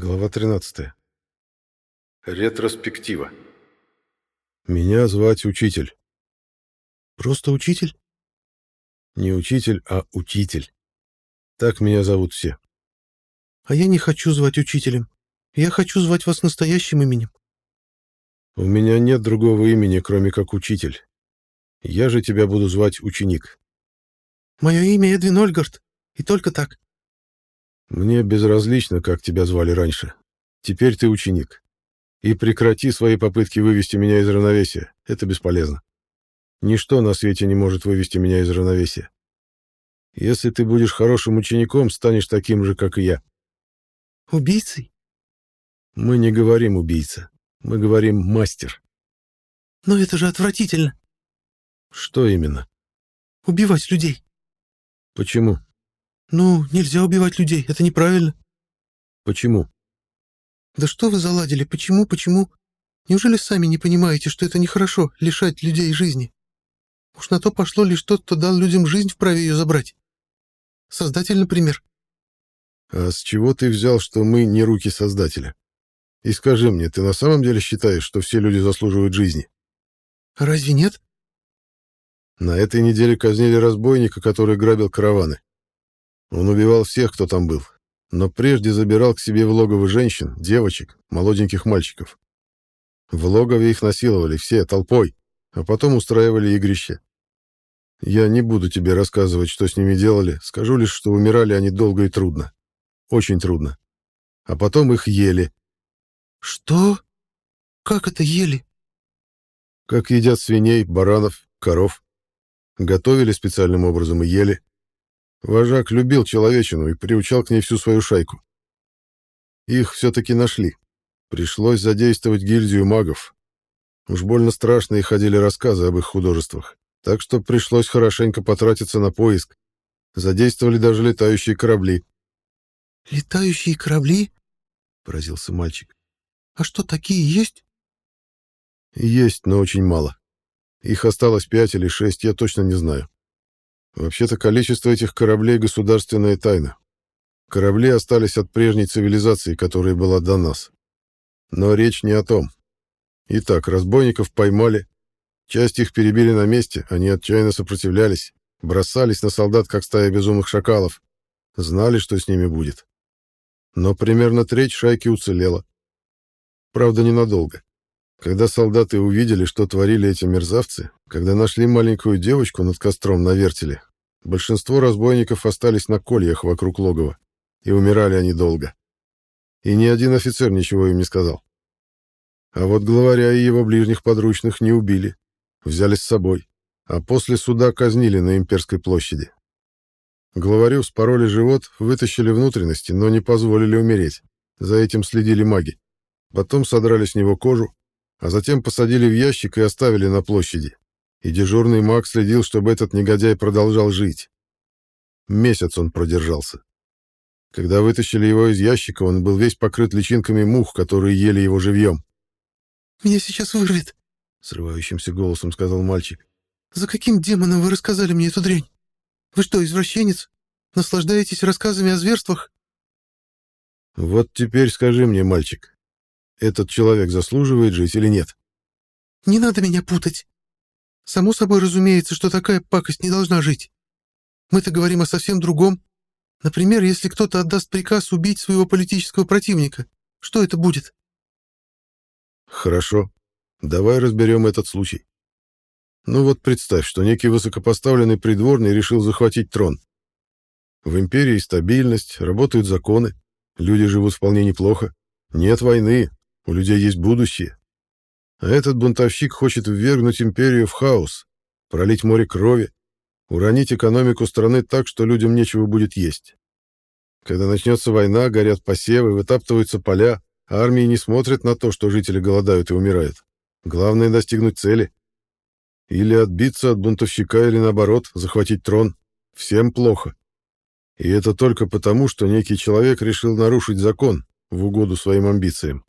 Глава 13. Ретроспектива. Меня звать Учитель. Просто Учитель? Не Учитель, а Учитель. Так меня зовут все. А я не хочу звать Учителем. Я хочу звать вас настоящим именем. У меня нет другого имени, кроме как Учитель. Я же тебя буду звать Ученик. Мое имя Эдвин Ольгард, и только так. Мне безразлично, как тебя звали раньше. Теперь ты ученик. И прекрати свои попытки вывести меня из равновесия. Это бесполезно. Ничто на свете не может вывести меня из равновесия. Если ты будешь хорошим учеником, станешь таким же, как и я. Убийцей? Мы не говорим убийца. Мы говорим мастер. Но это же отвратительно. Что именно? Убивать людей. Почему? «Ну, нельзя убивать людей, это неправильно». «Почему?» «Да что вы заладили? Почему, почему? Неужели сами не понимаете, что это нехорошо — лишать людей жизни? Уж на то пошло лишь тот, кто дал людям жизнь, вправе ее забрать. Создатель, например». «А с чего ты взял, что мы не руки Создателя? И скажи мне, ты на самом деле считаешь, что все люди заслуживают жизни?» «Разве нет?» На этой неделе казнили разбойника, который грабил караваны. Он убивал всех, кто там был, но прежде забирал к себе в логово женщин, девочек, молоденьких мальчиков. В логове их насиловали все, толпой, а потом устраивали игрище. Я не буду тебе рассказывать, что с ними делали, скажу лишь, что умирали они долго и трудно. Очень трудно. А потом их ели. Что? Как это ели? Как едят свиней, баранов, коров. Готовили специальным образом и ели. Вожак любил человечину и приучал к ней всю свою шайку. Их все-таки нашли. Пришлось задействовать гильдию магов. Уж больно страшные ходили рассказы об их художествах, так что пришлось хорошенько потратиться на поиск. Задействовали даже летающие корабли. «Летающие корабли?» — поразился мальчик. «А что, такие есть?» «Есть, но очень мало. Их осталось пять или шесть, я точно не знаю. Вообще-то количество этих кораблей — государственная тайна. Корабли остались от прежней цивилизации, которая была до нас. Но речь не о том. Итак, разбойников поймали. Часть их перебили на месте, они отчаянно сопротивлялись, бросались на солдат, как стая безумных шакалов. Знали, что с ними будет. Но примерно треть шайки уцелела. Правда, ненадолго. Когда солдаты увидели, что творили эти мерзавцы, когда нашли маленькую девочку над костром на вертеле, Большинство разбойников остались на кольях вокруг логова, и умирали они долго. И ни один офицер ничего им не сказал. А вот главаря и его ближних подручных не убили, взяли с собой, а после суда казнили на Имперской площади. Главарю спороли живот, вытащили внутренности, но не позволили умереть. За этим следили маги. Потом содрали с него кожу, а затем посадили в ящик и оставили на площади и дежурный маг следил, чтобы этот негодяй продолжал жить. Месяц он продержался. Когда вытащили его из ящика, он был весь покрыт личинками мух, которые ели его живьем. «Меня сейчас вырвет», — срывающимся голосом сказал мальчик. «За каким демоном вы рассказали мне эту дрянь? Вы что, извращенец? Наслаждаетесь рассказами о зверствах?» «Вот теперь скажи мне, мальчик, этот человек заслуживает жить или нет?» «Не надо меня путать. Само собой разумеется, что такая пакость не должна жить. Мы-то говорим о совсем другом. Например, если кто-то отдаст приказ убить своего политического противника, что это будет? Хорошо. Давай разберем этот случай. Ну вот представь, что некий высокопоставленный придворный решил захватить трон. В империи стабильность, работают законы, люди живут вполне неплохо. Нет войны, у людей есть будущее. А этот бунтовщик хочет ввергнуть империю в хаос, пролить море крови, уронить экономику страны так, что людям нечего будет есть. Когда начнется война, горят посевы, вытаптываются поля, а армии не смотрят на то, что жители голодают и умирают. Главное — достигнуть цели. Или отбиться от бунтовщика, или наоборот, захватить трон. Всем плохо. И это только потому, что некий человек решил нарушить закон в угоду своим амбициям.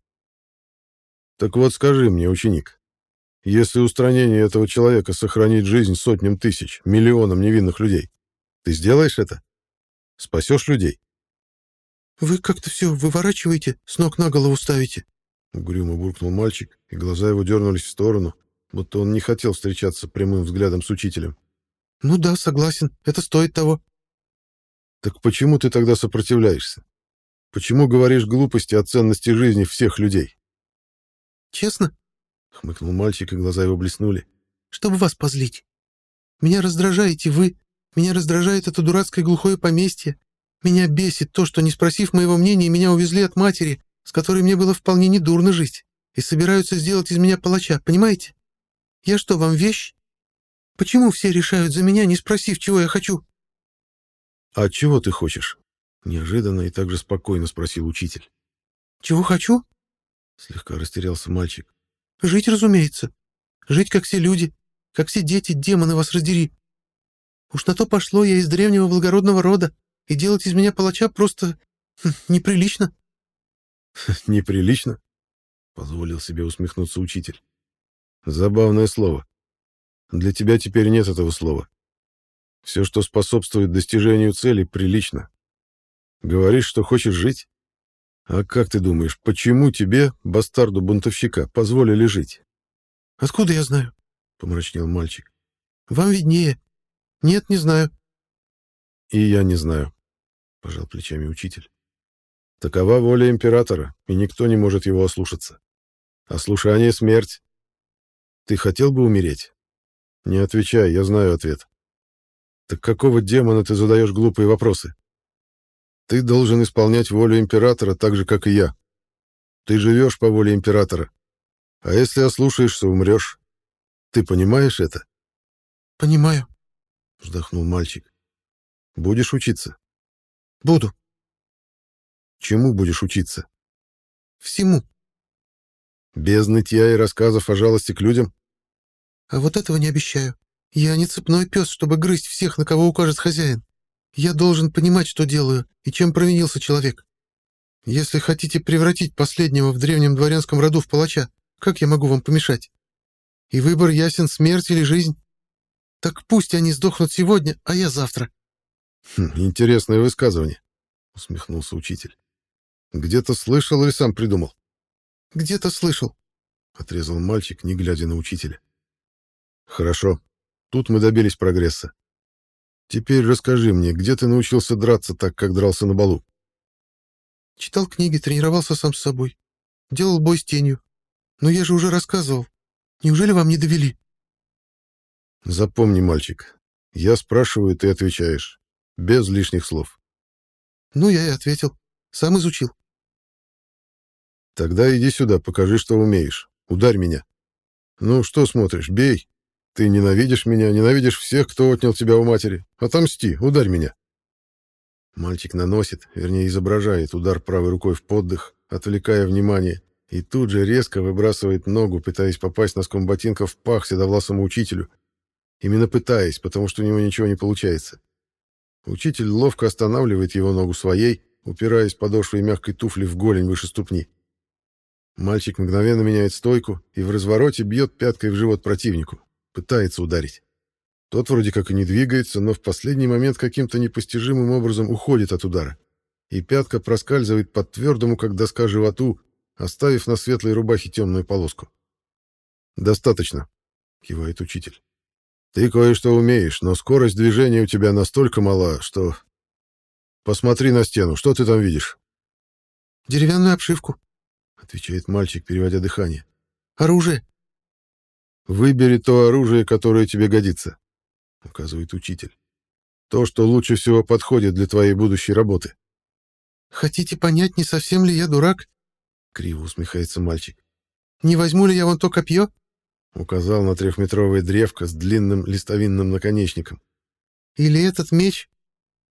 Так вот скажи мне, ученик, если устранение этого человека сохранит жизнь сотням тысяч, миллионам невинных людей, ты сделаешь это? Спасешь людей? «Вы как-то все выворачиваете, с ног на голову ставите». Угрюмо буркнул мальчик, и глаза его дернулись в сторону, будто он не хотел встречаться прямым взглядом с учителем. «Ну да, согласен, это стоит того». «Так почему ты тогда сопротивляешься? Почему говоришь глупости о ценности жизни всех людей?» «Честно?» — хмыкнул мальчик, и глаза его блеснули. «Чтобы вас позлить. Меня раздражаете вы, меня раздражает это дурацкое глухое поместье, меня бесит то, что, не спросив моего мнения, меня увезли от матери, с которой мне было вполне недурно жить, и собираются сделать из меня палача, понимаете? Я что, вам вещь? Почему все решают за меня, не спросив, чего я хочу?» «А чего ты хочешь?» — неожиданно и также спокойно спросил учитель. «Чего хочу?» — слегка растерялся мальчик. «Жить, разумеется. Жить, как все люди, как все дети, демоны вас раздери. Уж на то пошло я из древнего благородного рода, и делать из меня палача просто хм, неприлично». «Неприлично?» — позволил себе усмехнуться учитель. «Забавное слово. Для тебя теперь нет этого слова. Все, что способствует достижению цели, прилично. Говоришь, что хочешь жить? А как ты думаешь, почему тебе, бастарду-бунтовщика, позволили жить? Откуда я знаю? Помрачнел мальчик. Вам виднее. Нет, не знаю. И я не знаю, пожал плечами учитель. Такова воля императора, и никто не может его ослушаться. Ослушание — смерть. Ты хотел бы умереть? Не отвечай, я знаю ответ. Так какого демона ты задаешь глупые вопросы? Ты должен исполнять волю императора так же, как и я. Ты живешь по воле императора. А если ослушаешься, умрешь. Ты понимаешь это? Понимаю, вздохнул мальчик. Будешь учиться? Буду. Чему будешь учиться? Всему. Без нытья и рассказов о жалости к людям? А вот этого не обещаю. Я не цепной пес, чтобы грызть всех, на кого укажет хозяин. Я должен понимать, что делаю и чем провинился человек. Если хотите превратить последнего в древнем дворянском роду в палача, как я могу вам помешать? И выбор ясен — смерть или жизнь. Так пусть они сдохнут сегодня, а я завтра. Хм, интересное высказывание, — усмехнулся учитель. Где-то слышал или сам придумал? Где-то слышал, — отрезал мальчик, не глядя на учителя. Хорошо, Тут мы добились прогресса. Теперь расскажи мне, где ты научился драться так, как дрался на балу? Читал книги, тренировался сам с собой. Делал бой с тенью. Но я же уже рассказывал. Неужели вам не довели? Запомни, мальчик. Я спрашиваю, ты отвечаешь. Без лишних слов. Ну, я и ответил. Сам изучил. Тогда иди сюда, покажи, что умеешь. Ударь меня. Ну, что смотришь, бей. Ты ненавидишь меня, ненавидишь всех, кто отнял тебя у матери. Отомсти, ударь меня. Мальчик наносит, вернее, изображает удар правой рукой в поддых, отвлекая внимание, и тут же резко выбрасывает ногу, пытаясь попасть носком ботинка в пах седовласому учителю. Именно пытаясь, потому что у него ничего не получается. Учитель ловко останавливает его ногу своей, упираясь подошвой мягкой туфли в голень выше ступни. Мальчик мгновенно меняет стойку и в развороте бьет пяткой в живот противнику. Пытается ударить. Тот вроде как и не двигается, но в последний момент каким-то непостижимым образом уходит от удара. И пятка проскальзывает под твердому, как доска, животу, оставив на светлой рубахе темную полоску. «Достаточно», — кивает учитель. «Ты кое-что умеешь, но скорость движения у тебя настолько мала, что... Посмотри на стену, что ты там видишь?» «Деревянную обшивку», — отвечает мальчик, переводя дыхание. «Оружие». Выбери то оружие, которое тебе годится, указывает учитель. То, что лучше всего подходит для твоей будущей работы. Хотите понять, не совсем ли я дурак? Криво усмехается мальчик. Не возьму ли я вон то копье? Указал на трехметровое древко с длинным листовинным наконечником. Или этот меч?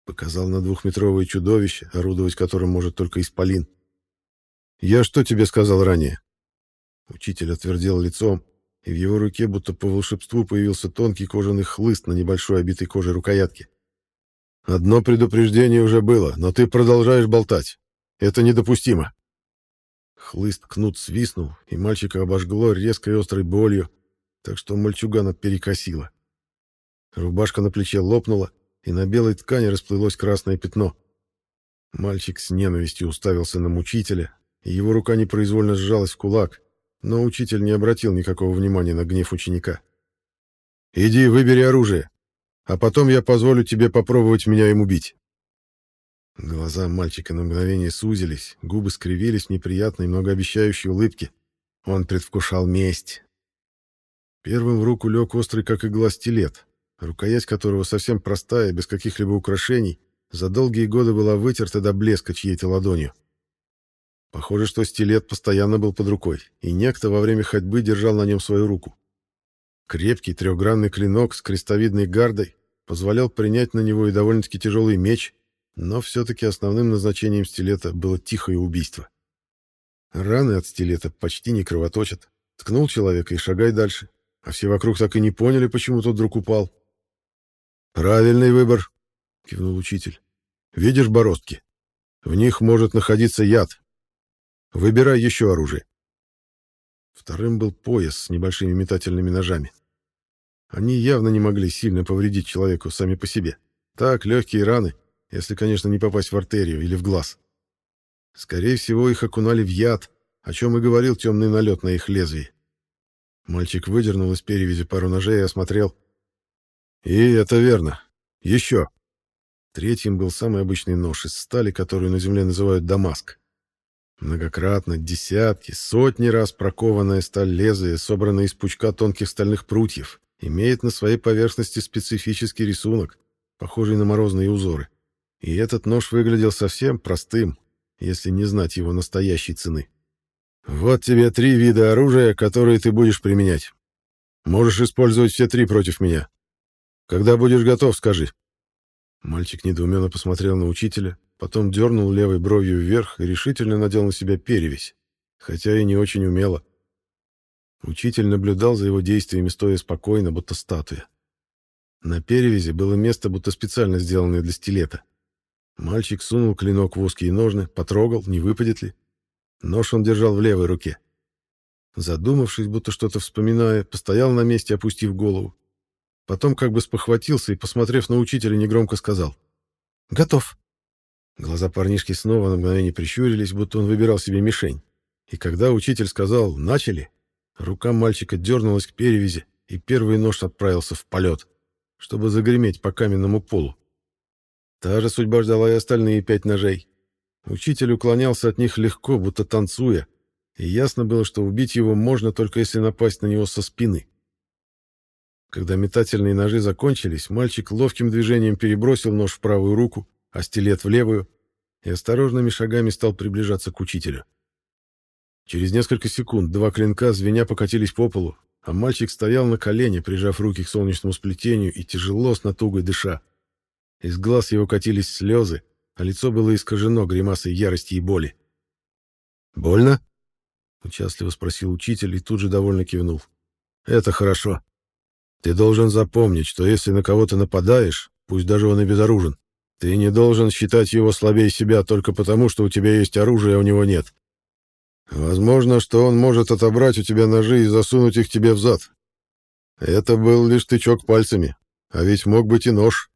Показал на двухметровое чудовище, орудовать которым может только исполин. Я что тебе сказал ранее? Учитель отвердел лицом, и в его руке будто по волшебству появился тонкий кожаный хлыст на небольшой обитой кожей рукоятке. «Одно предупреждение уже было, но ты продолжаешь болтать. Это недопустимо». Хлыст кнут свистнул, и мальчика обожгло резкой острой болью, так что мальчугана перекосило. Рубашка на плече лопнула, и на белой ткани расплылось красное пятно. Мальчик с ненавистью уставился на мучителя, и его рука непроизвольно сжалась в кулак, но учитель не обратил никакого внимания на гнев ученика. «Иди, выбери оружие, а потом я позволю тебе попробовать меня им убить». Глаза мальчика на мгновение сузились, губы скривились в неприятной, многообещающей улыбке. Он предвкушал месть. Первым в руку лег острый, как игла, стилет, рукоять которого совсем простая, без каких-либо украшений, за долгие годы была вытерта до блеска чьей-то ладонью. Похоже, что стилет постоянно был под рукой, и некто во время ходьбы держал на нем свою руку. Крепкий трехгранный клинок с крестовидной гардой позволял принять на него и довольно-таки тяжелый меч, но все-таки основным назначением стилета было тихое убийство. Раны от стилета почти не кровоточат. Ткнул человека и шагай дальше. А все вокруг так и не поняли, почему тот вдруг упал. «Правильный выбор», — кивнул учитель. «Видишь бороздки? В них может находиться яд. Выбирай еще оружие». Вторым был пояс с небольшими метательными ножами. Они явно не могли сильно повредить человеку сами по себе. Так, легкие раны, если, конечно, не попасть в артерию или в глаз. Скорее всего, их окунали в яд, о чем и говорил темный налет на их лезвии. Мальчик выдернул из перевязи пару ножей и осмотрел. «И это верно. Еще». Третьим был самый обычный нож из стали, которую на земле называют «дамаск». Многократно, десятки, сотни раз прокованная сталь лезвия, собранная из пучка тонких стальных прутьев, имеет на своей поверхности специфический рисунок, похожий на морозные узоры. И этот нож выглядел совсем простым, если не знать его настоящей цены. Вот тебе три вида оружия, которые ты будешь применять. Можешь использовать все три против меня. Когда будешь готов, скажи. Мальчик недоуменно посмотрел на учителя, потом дернул левой бровью вверх и решительно надел на себя перевязь, хотя и не очень умело. Учитель наблюдал за его действиями, стоя спокойно, будто статуя. На перевязи было место, будто специально сделанное для стилета. Мальчик сунул клинок в узкие ножны, потрогал, не выпадет ли. Нож он держал в левой руке. Задумавшись, будто что-то вспоминая, постоял на месте, опустив голову. Потом как бы спохватился и, посмотрев на учителя, негромко сказал. «Готов». Глаза парнишки снова на мгновение прищурились, будто он выбирал себе мишень. И когда учитель сказал «начали», рука мальчика дернулась к перевязи, и первый нож отправился в полет, чтобы загреметь по каменному полу. Та же судьба ждала и остальные пять ножей. Учитель уклонялся от них легко, будто танцуя, и ясно было, что убить его можно только если напасть на него со спины. Когда метательные ножи закончились, мальчик ловким движением перебросил нож в правую руку, а стилет в левую, и осторожными шагами стал приближаться к учителю. Через несколько секунд два клинка звеня покатились по полу, а мальчик стоял на колене, прижав руки к солнечному сплетению и тяжело с натугой дыша. Из глаз его катились слезы, а лицо было искажено гримасой ярости и боли. «Больно?» — участливо спросил учитель и тут же довольно кивнул. «Это хорошо. Ты должен запомнить, что если на кого-то нападаешь, пусть даже он и безоружен, ты не должен считать его слабее себя только потому, что у тебя есть оружие, а у него нет. Возможно, что он может отобрать у тебя ножи и засунуть их тебе в зад. Это был лишь тычок пальцами, а ведь мог быть и нож.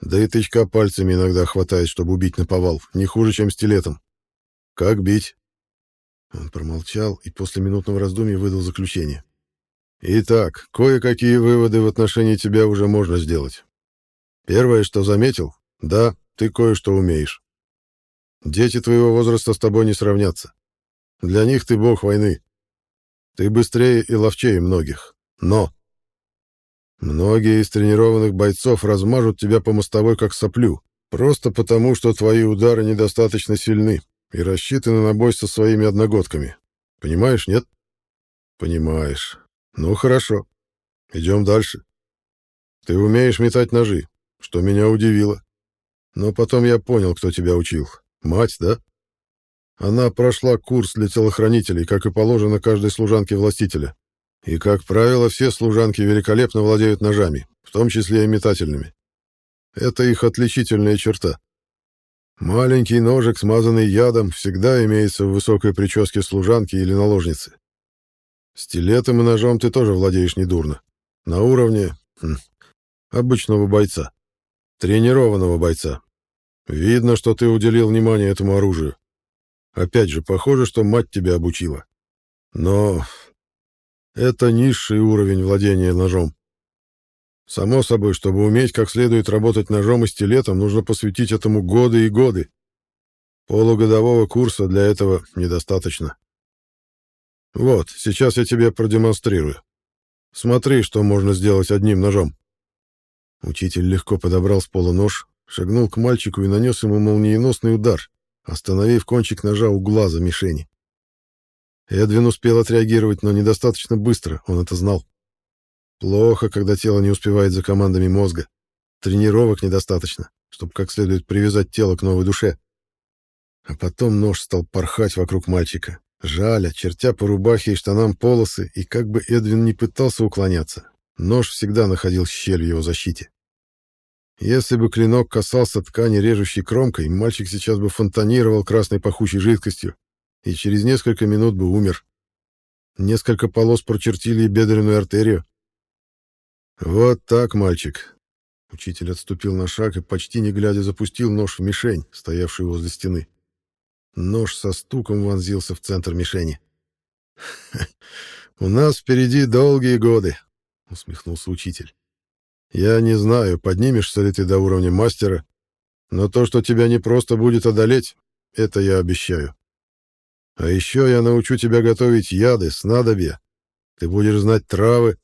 Да и тычка пальцами иногда хватает, чтобы убить наповал, не хуже, чем стилетом. Как бить? Он промолчал и после минутного раздумья выдал заключение. Итак, кое-какие выводы в отношении тебя уже можно сделать. Первое, что заметил, да, ты кое-что умеешь. Дети твоего возраста с тобой не сравнятся. Для них ты бог войны. Ты быстрее и ловчее многих. Но Многие из тренированных бойцов размажут тебя по мостовой как соплю, просто потому, что твои удары недостаточно сильны и рассчитаны на бой со своими одногодками. Понимаешь, нет? Понимаешь. Ну, хорошо. Идем дальше. Ты умеешь метать ножи, что меня удивило. Но потом я понял, кто тебя учил. Мать, да? Она прошла курс для телохранителей, как и положено каждой служанке властителя. И, как правило, все служанки великолепно владеют ножами, в том числе и метательными. Это их отличительная черта. Маленький ножик, смазанный ядом, всегда имеется в высокой прическе служанки или наложницы. Стилетом и ножом ты тоже владеешь недурно. На уровне хм, обычного бойца. Тренированного бойца. Видно, что ты уделил внимание этому оружию. Опять же, похоже, что мать тебя обучила. Но это низший уровень владения ножом. Само собой, чтобы уметь как следует работать ножом и стилетом, нужно посвятить этому годы и годы. Полугодового курса для этого недостаточно. Вот, сейчас я тебе продемонстрирую. Смотри, что можно сделать одним ножом. Учитель легко подобрал с пола нож, шагнул к мальчику и нанес ему молниеносный удар, остановив кончик ножа у глаза мишени. Эдвин успел отреагировать, но недостаточно быстро, он это знал. Плохо, когда тело не успевает за командами мозга. Тренировок недостаточно, чтобы как следует привязать тело к новой душе. А потом нож стал порхать вокруг мальчика, жаля, чертя по рубахе и штанам полосы, и как бы Эдвин не пытался уклоняться, нож всегда находил щель в его защите. Если бы клинок касался ткани режущей кромкой, мальчик сейчас бы фонтанировал красной пахучей жидкостью и через несколько минут бы умер. Несколько полос прочертили бедренную артерию. «Вот так, мальчик!» Учитель отступил на шаг и, почти не глядя, запустил нож в мишень, стоявшую возле стены. Нож со стуком вонзился в центр мишени. «У нас впереди долгие годы», — усмехнулся учитель. Я не знаю, поднимешься ли ты до уровня мастера, но то, что тебя не просто будет одолеть, это я обещаю. А еще я научу тебя готовить яды, снадобья. Ты будешь знать травы,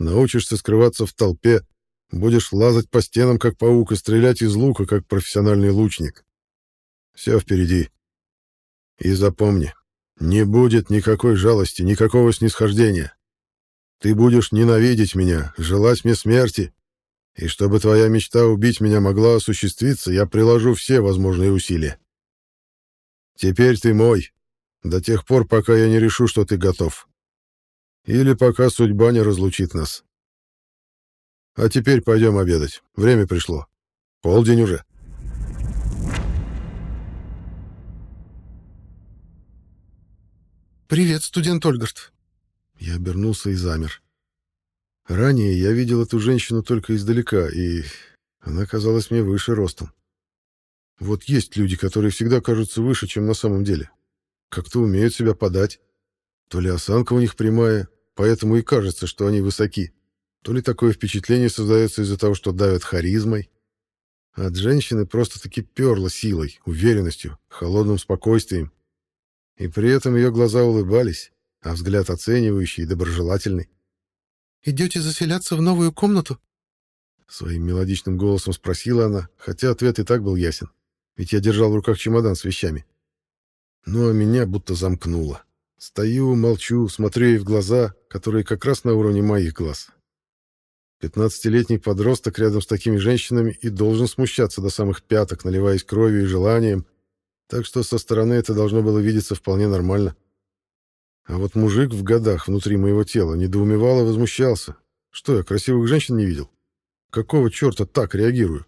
научишься скрываться в толпе, будешь лазать по стенам, как паук, и стрелять из лука, как профессиональный лучник. Все впереди. И запомни, не будет никакой жалости, никакого снисхождения. Ты будешь ненавидеть меня, желать мне смерти, и чтобы твоя мечта убить меня могла осуществиться, я приложу все возможные усилия. Теперь ты мой, до тех пор, пока я не решу, что ты готов. Или пока судьба не разлучит нас. А теперь пойдем обедать. Время пришло. Полдень уже. «Привет, студент Ольгард». Я обернулся и замер. Ранее я видел эту женщину только издалека, и она казалась мне выше ростом. Вот есть люди, которые всегда кажутся выше, чем на самом деле. Как-то умеют себя подать. То ли осанка у них прямая, поэтому и кажется, что они высоки. То ли такое впечатление создается из-за того, что давят харизмой. От женщины просто-таки перло силой, уверенностью, холодным спокойствием. И при этом ее глаза улыбались, а взгляд оценивающий и доброжелательный. Идете заселяться в новую комнату?» Своим мелодичным голосом спросила она, хотя ответ и так был ясен, ведь я держал в руках чемодан с вещами. Ну, а меня будто замкнуло. Стою, молчу, смотрю ей в глаза, которые как раз на уровне моих глаз. Пятнадцатилетний подросток рядом с такими женщинами и должен смущаться до самых пяток, наливаясь кровью и желанием, так что со стороны это должно было видеться вполне нормально. А вот мужик в годах внутри моего тела недоумевал и возмущался. Что, я красивых женщин не видел? Какого черта так реагирую?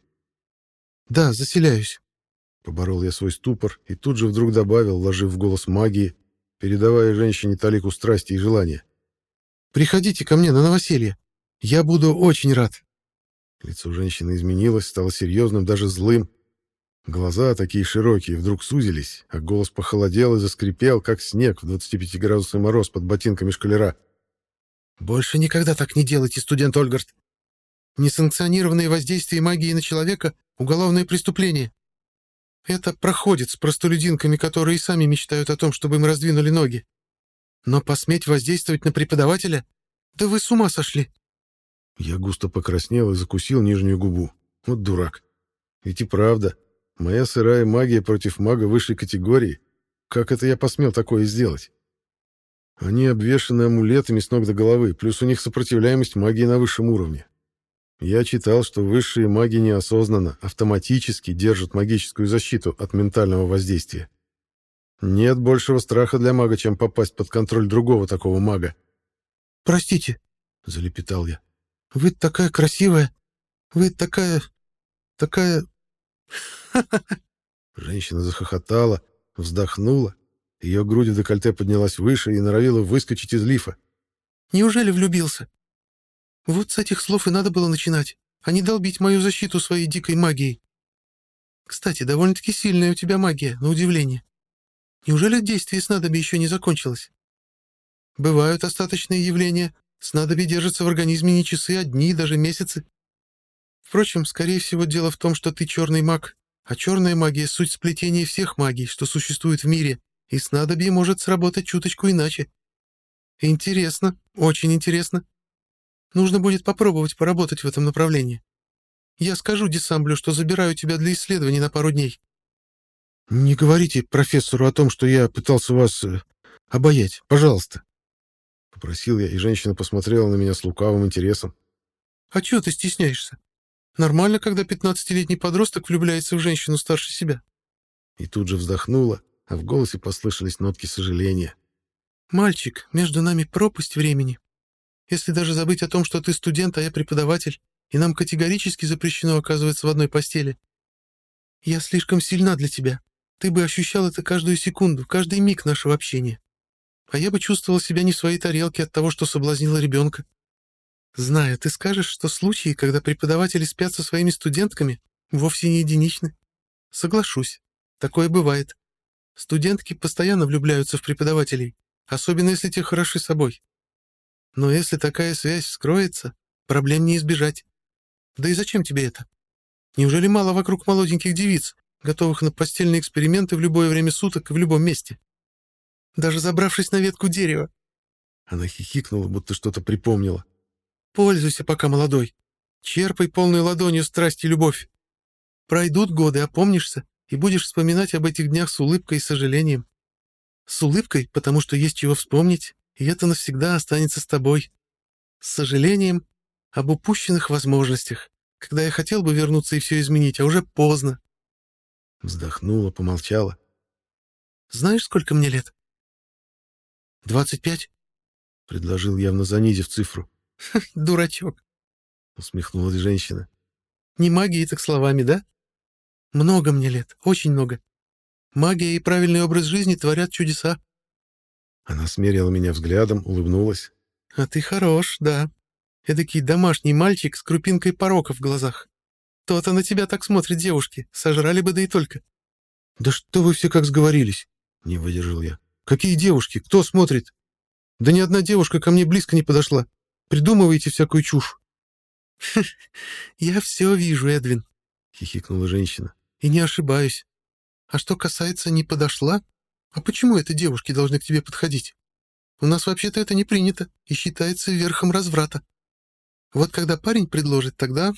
«Да, заселяюсь», — поборол я свой ступор и тут же вдруг добавил, вложив в голос магии, передавая женщине талику страсти и желания. «Приходите ко мне на новоселье. Я буду очень рад». Лицо женщины изменилось, стало серьезным, даже злым, Глаза, такие широкие, вдруг сузились, а голос похолодел и заскрипел, как снег в 25-градусный мороз под ботинками шкалера. «Больше никогда так не делайте, студент Ольгард. Несанкционированное воздействие магии на человека — уголовное преступление. Это проходит с простолюдинками, которые и сами мечтают о том, чтобы им раздвинули ноги. Но посметь воздействовать на преподавателя? Да вы с ума сошли!» Я густо покраснел и закусил нижнюю губу. Вот дурак. Ведь и правда, Моя сырая магия против мага высшей категории? Как это я посмел такое сделать? Они обвешаны амулетами с ног до головы, плюс у них сопротивляемость магии на высшем уровне. Я читал, что высшие маги неосознанно, автоматически держат магическую защиту от ментального воздействия. Нет большего страха для мага, чем попасть под контроль другого такого мага. «Простите», — залепетал я. «Вы такая красивая. Вы такая... такая... Женщина захохотала, вздохнула. Ее грудь в декольте поднялась выше и норовила выскочить из лифа. «Неужели влюбился? Вот с этих слов и надо было начинать, а не долбить мою защиту своей дикой магией». Кстати, довольно-таки сильная у тебя магия, на удивление. Неужели действие снадобья еще не закончилось? Бывают остаточные явления. Снадобье держится в организме не часы, а дни, даже месяцы. Впрочем, скорее всего, дело в том, что ты черный маг, а черная магия — суть сплетения всех магий, что существует в мире, и снадобье может сработать чуточку иначе. Интересно, очень интересно. Нужно будет попробовать поработать в этом направлении. Я скажу Десамблю, что забираю тебя для исследований на пару дней. «Не говорите профессору о том, что я пытался вас э, обаять, пожалуйста», — попросил я, и женщина посмотрела на меня с лукавым интересом. «А чего ты стесняешься? Нормально, когда пятнадцатилетний подросток влюбляется в женщину старше себя». И тут же вздохнула, а в голосе послышались нотки сожаления. «Мальчик, между нами пропасть времени. Если даже забыть о том, что ты студент, а я преподаватель, и нам категорически запрещено оказываться в одной постели. Я слишком сильна для тебя. Ты бы ощущал это каждую секунду, каждый миг нашего общения. А я бы чувствовал себя не в своей тарелке от того, что соблазнила ребенка. Знаю, ты скажешь, что случаи, когда преподаватели спят со своими студентками, вовсе не единичны. Соглашусь, такое бывает. Студентки постоянно влюбляются в преподавателей, особенно если те хороши собой. Но если такая связь вскроется, проблем не избежать. Да и зачем тебе это? Неужели мало вокруг молоденьких девиц, готовых на постельные эксперименты в любое время суток и в любом месте? Даже забравшись на ветку дерева. Она хихикнула, будто что-то припомнила. Пользуйся, пока молодой. Черпай полной ладонью страсть и любовь. Пройдут годы, опомнишься, и будешь вспоминать об этих днях с улыбкой и сожалением. С улыбкой, потому что есть чего вспомнить, и это навсегда останется с тобой. С сожалением об упущенных возможностях, когда я хотел бы вернуться и все изменить, а уже поздно. Вздохнула, помолчала. Знаешь, сколько мне лет? Двадцать пять? Предложил явно занизив цифру. Дурачок. Усмехнулась женщина. Не магией, так словами, да? Много мне лет, очень много. Магия и правильный образ жизни творят чудеса. Она смерила меня взглядом, улыбнулась. А ты хорош, да. Эдакий домашний мальчик с крупинкой порока в глазах. То-то на тебя так смотрят девушки. Сожрали бы, да и только. «Да что вы все как сговорились?» — не выдержал я. «Какие девушки? Кто смотрит? Да ни одна девушка ко мне близко не подошла. Придумываете всякую чушь». «Я все вижу, Эдвин», — хихикнула женщина. «И не ошибаюсь. А что касается «не подошла», а почему это девушки должны к тебе подходить? У нас вообще-то это не принято и считается верхом разврата. Вот когда парень предложит, тогда...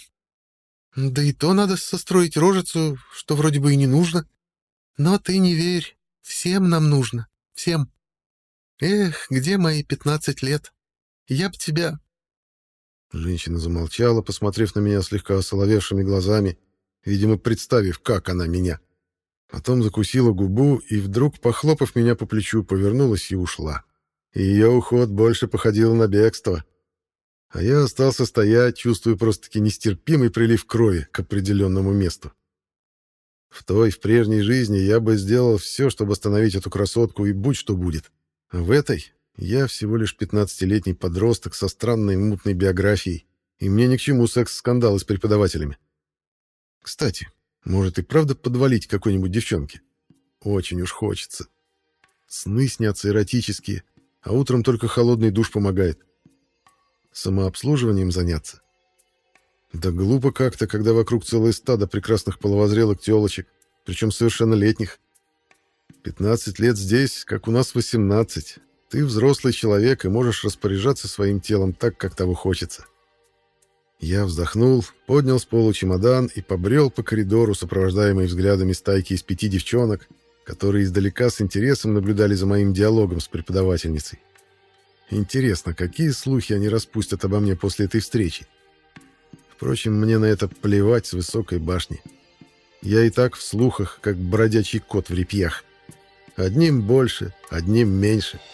Да и то надо состроить рожицу, что вроде бы и не нужно. Но ты не верь, всем нам нужно, всем. Эх, где мои пятнадцать лет? Я б тебя... Женщина замолчала, посмотрев на меня слегка осоловевшими глазами, видимо, представив, как она меня. Потом закусила губу и вдруг, похлопав меня по плечу, повернулась и ушла. Ее уход больше походил на бегство. А я остался стоять, чувствуя просто-таки нестерпимый прилив крови к определенному месту. В той, в прежней жизни я бы сделал все, чтобы остановить эту красотку, и будь что будет. А в этой я всего лишь пятнадцатилетний подросток со странной мутной биографией, и мне ни к чему секс-скандалы с преподавателями. Кстати, может и правда подвалить какой-нибудь девчонке? Очень уж хочется. Сны снятся эротические, а утром только холодный душ помогает. Самообслуживанием заняться? Да глупо как-то, когда вокруг целое стадо прекрасных половозрелых телочек, причем совершеннолетних. 15 лет здесь, как у нас 18. Ты взрослый человек и можешь распоряжаться своим телом так, как того хочется. Я вздохнул, поднял с пола чемодан и побрел по коридору, сопровождаемый взглядами стайки из пяти девчонок, которые издалека с интересом наблюдали за моим диалогом с преподавательницей. Интересно, какие слухи они распустят обо мне после этой встречи? Впрочем, мне на это плевать с высокой башни. Я и так в слухах, как бродячий кот в репьях. Одним больше, одним меньше —